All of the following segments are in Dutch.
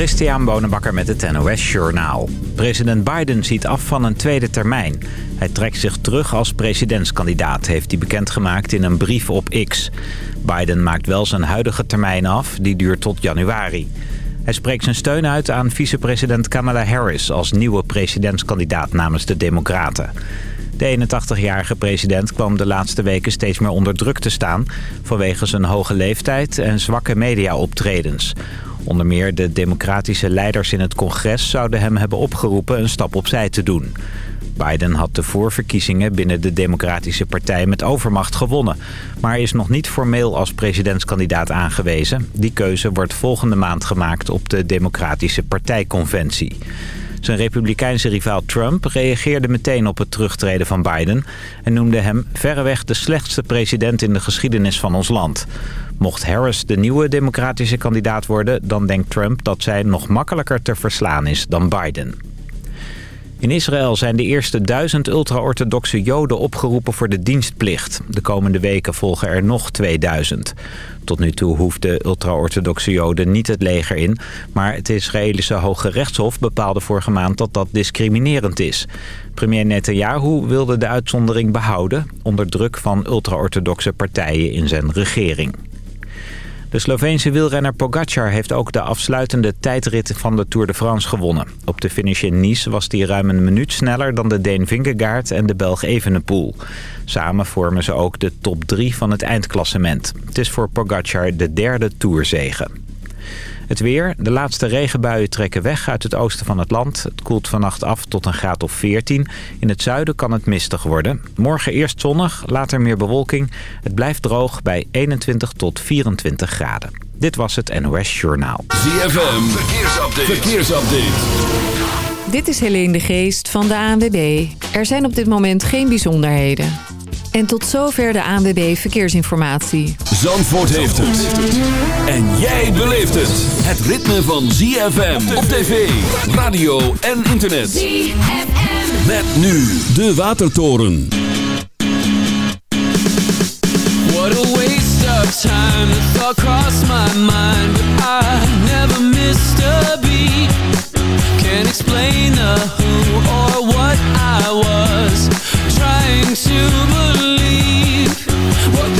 Christian Bonenbakker met het NOS Journaal. President Biden ziet af van een tweede termijn. Hij trekt zich terug als presidentskandidaat, heeft hij bekendgemaakt in een brief op X. Biden maakt wel zijn huidige termijn af, die duurt tot januari. Hij spreekt zijn steun uit aan vicepresident Kamala Harris... als nieuwe presidentskandidaat namens de Democraten. De 81-jarige president kwam de laatste weken steeds meer onder druk te staan... vanwege zijn hoge leeftijd en zwakke mediaoptredens. Onder meer de democratische leiders in het congres zouden hem hebben opgeroepen een stap opzij te doen. Biden had de voorverkiezingen binnen de Democratische Partij met overmacht gewonnen. Maar is nog niet formeel als presidentskandidaat aangewezen. Die keuze wordt volgende maand gemaakt op de Democratische Partijconventie. Zijn republikeinse rivaal Trump reageerde meteen op het terugtreden van Biden... en noemde hem verreweg de slechtste president in de geschiedenis van ons land. Mocht Harris de nieuwe democratische kandidaat worden... dan denkt Trump dat zij nog makkelijker te verslaan is dan Biden. In Israël zijn de eerste duizend ultra-orthodoxe joden opgeroepen voor de dienstplicht. De komende weken volgen er nog 2000. Tot nu toe hoefden ultra-orthodoxe joden niet het leger in... maar het Israëlische Hoge Rechtshof bepaalde vorige maand dat dat discriminerend is. Premier Netanyahu wilde de uitzondering behouden... onder druk van ultra-orthodoxe partijen in zijn regering. De Sloveense wielrenner Pogacar heeft ook de afsluitende tijdrit van de Tour de France gewonnen. Op de finish in Nice was hij ruim een minuut sneller dan de Deen Vingegaard en de Belg Evenepoel. Samen vormen ze ook de top 3 van het eindklassement. Het is voor Pogacar de derde Tourzegen. Het weer. De laatste regenbuien trekken weg uit het oosten van het land. Het koelt vannacht af tot een graad of 14. In het zuiden kan het mistig worden. Morgen eerst zonnig, later meer bewolking. Het blijft droog bij 21 tot 24 graden. Dit was het NOS Journaal. ZFM. Verkeersupdate. Verkeersupdate. Dit is Helene de Geest van de ANWB. Er zijn op dit moment geen bijzonderheden. En tot zover de ANWB Verkeersinformatie. Zandvoort heeft het. En jij beleeft het. Het ritme van ZFM op tv, radio en internet. ZFM. Met nu de Watertoren. What a waste of time. Crossed my mind. But I never missed a beat. Can't explain the who or what I was. Trying to believe. What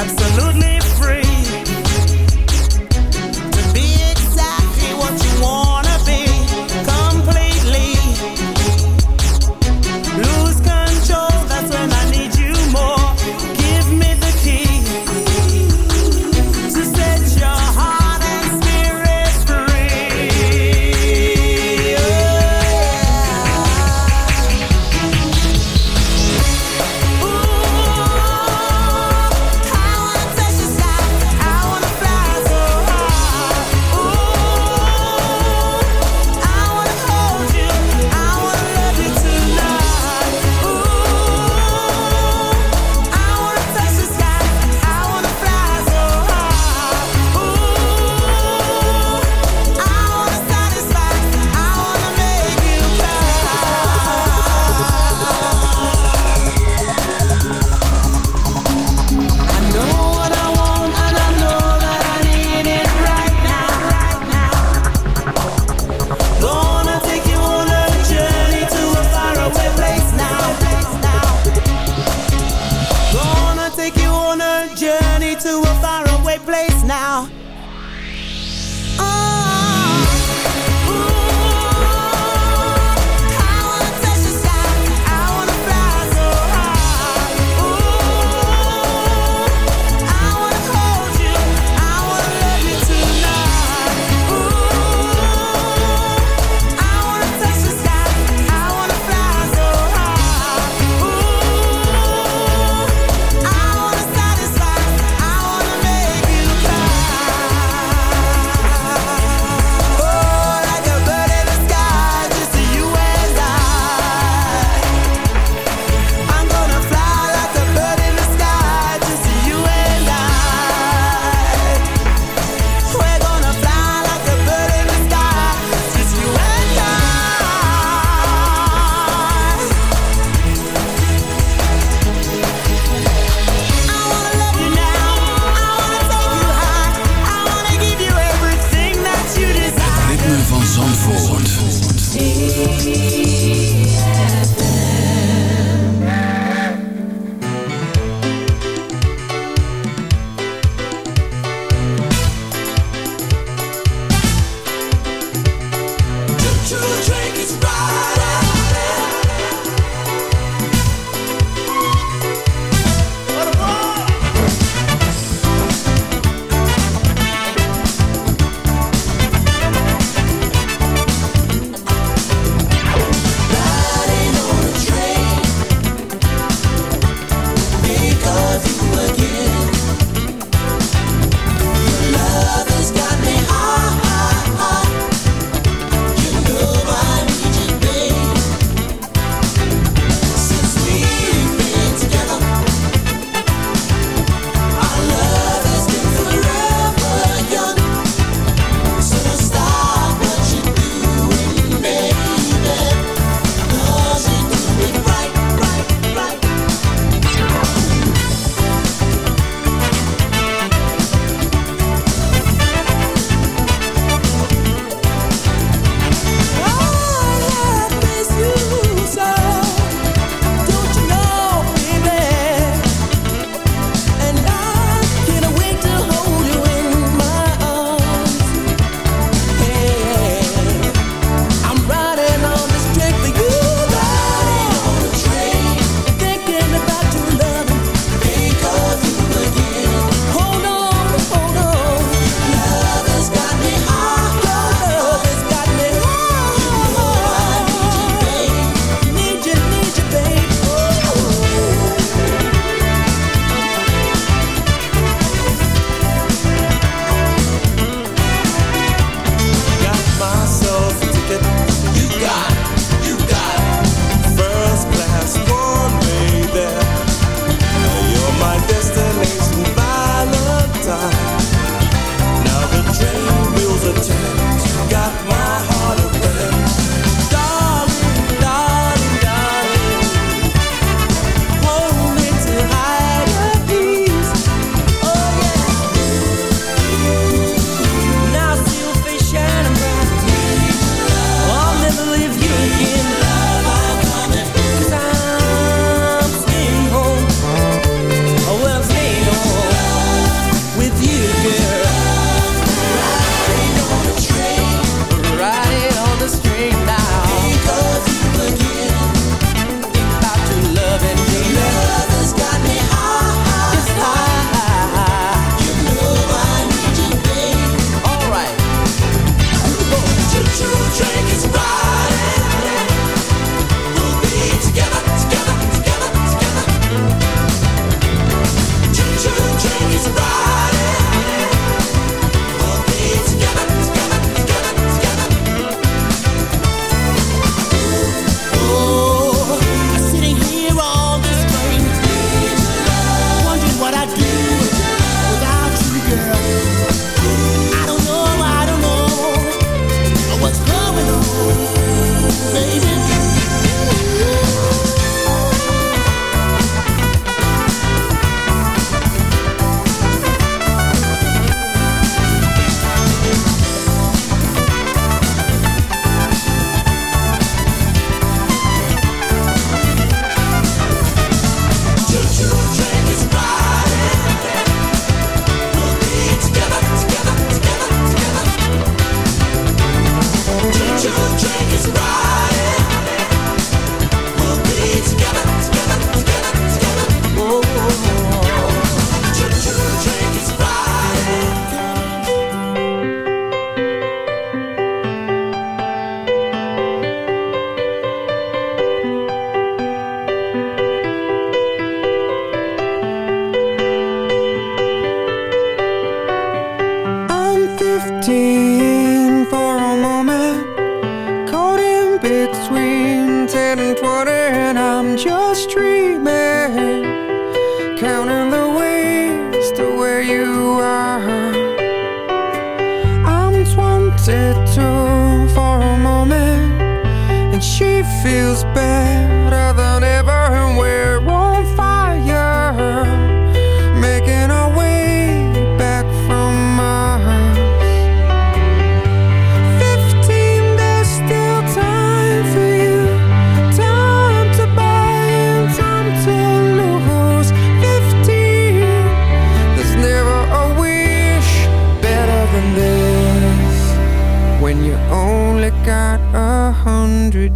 Absolutely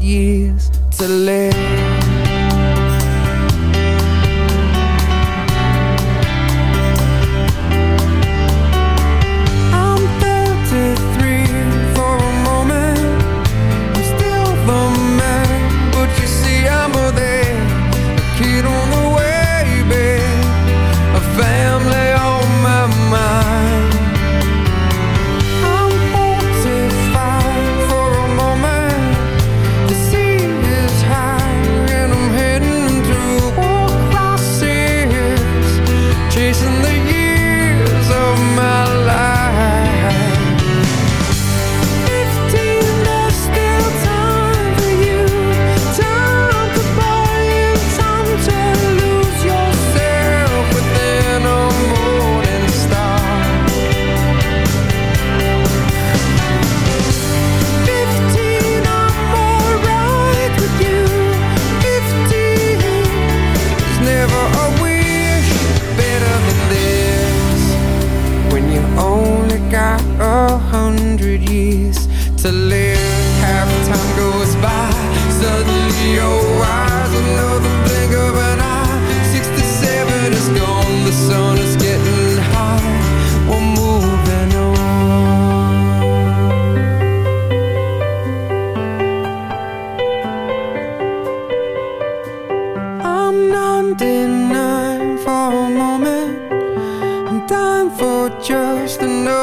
years.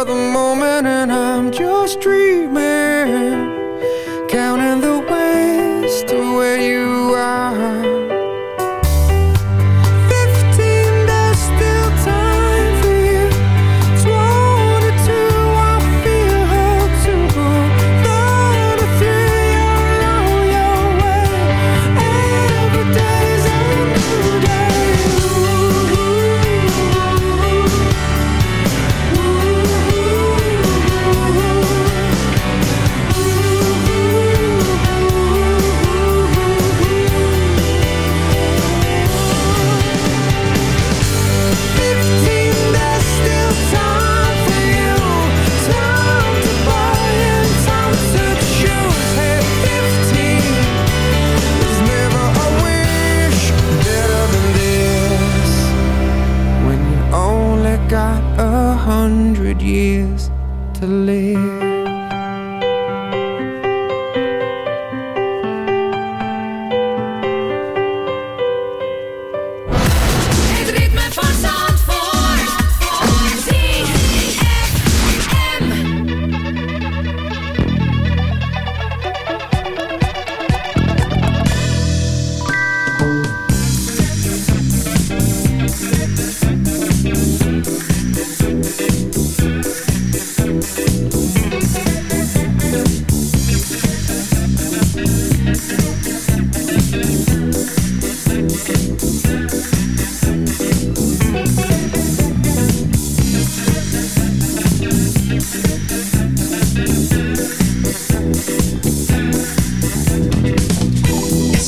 the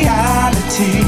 reality.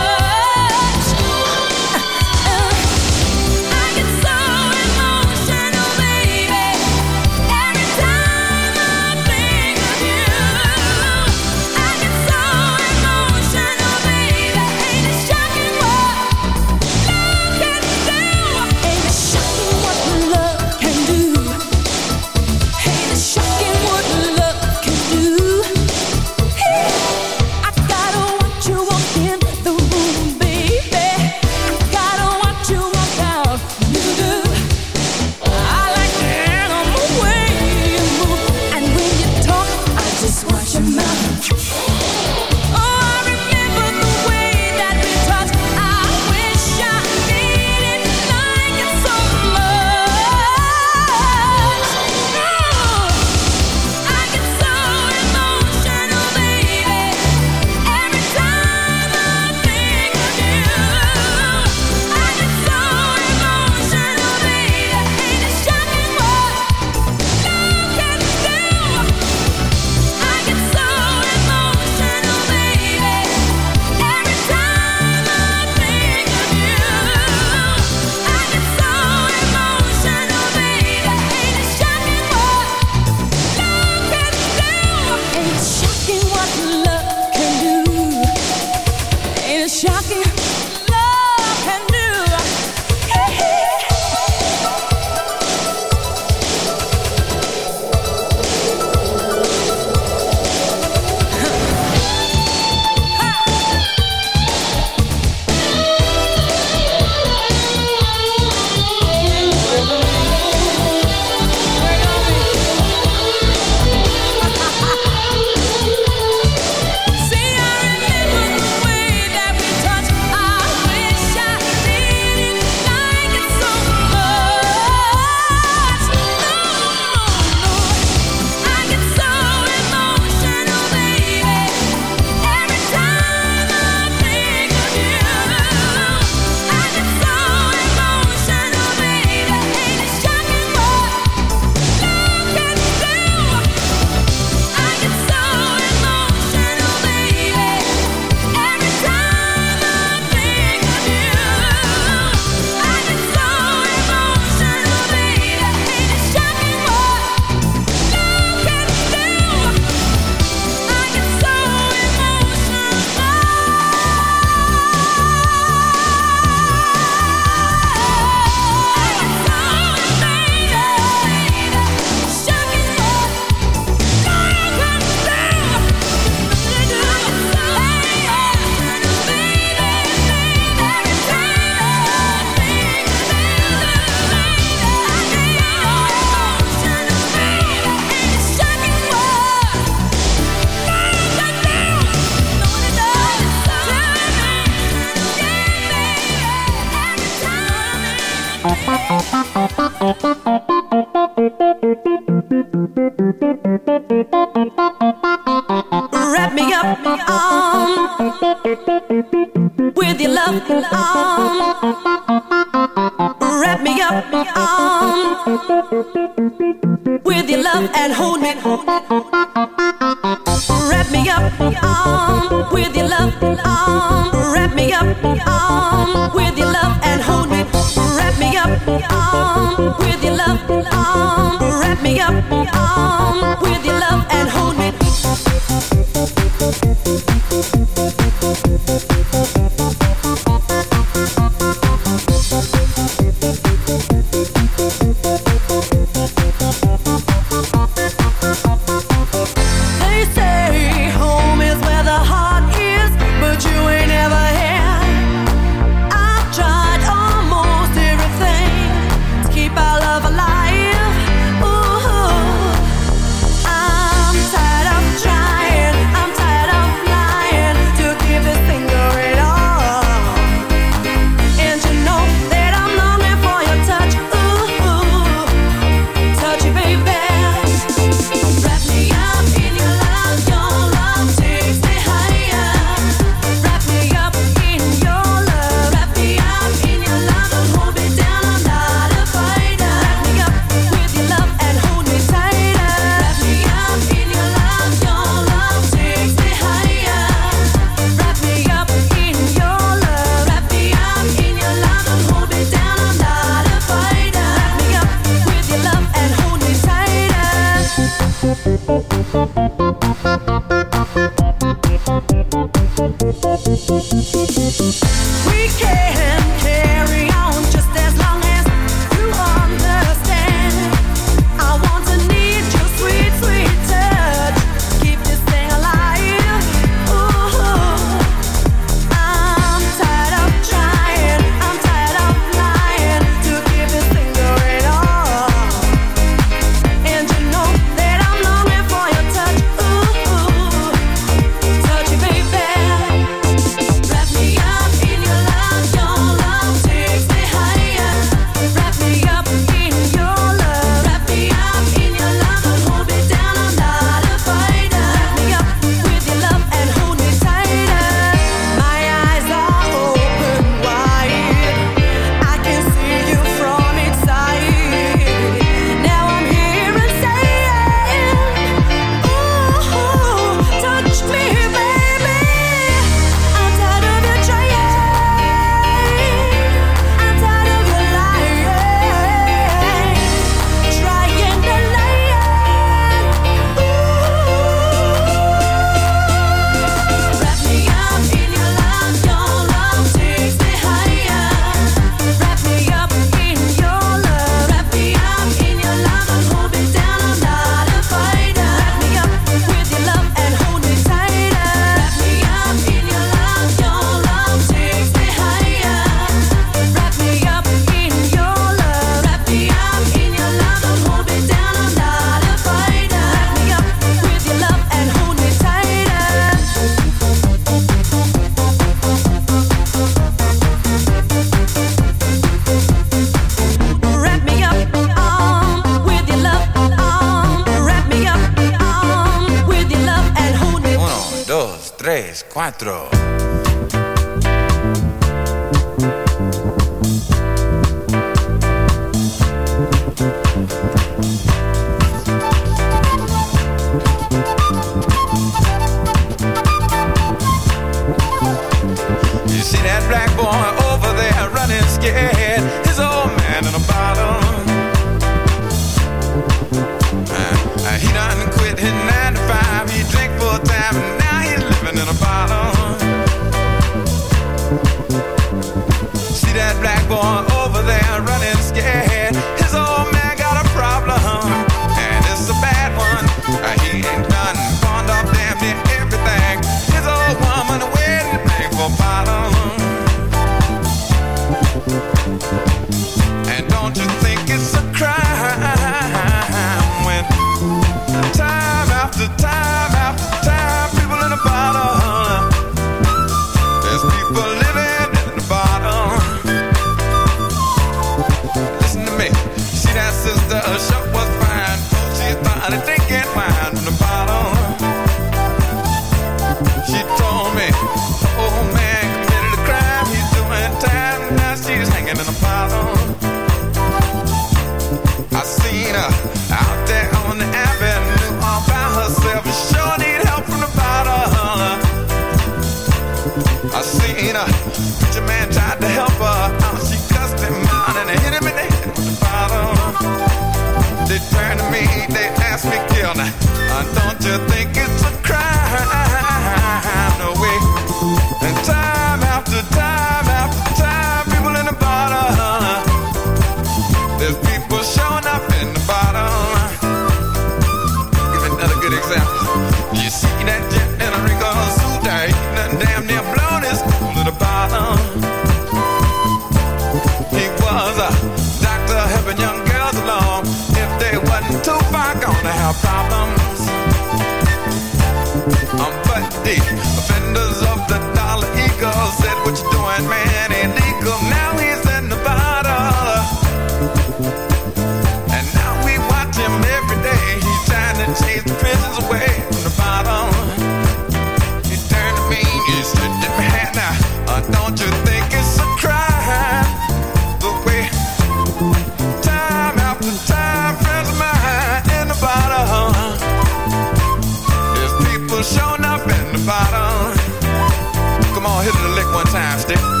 one time, stick.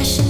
passion.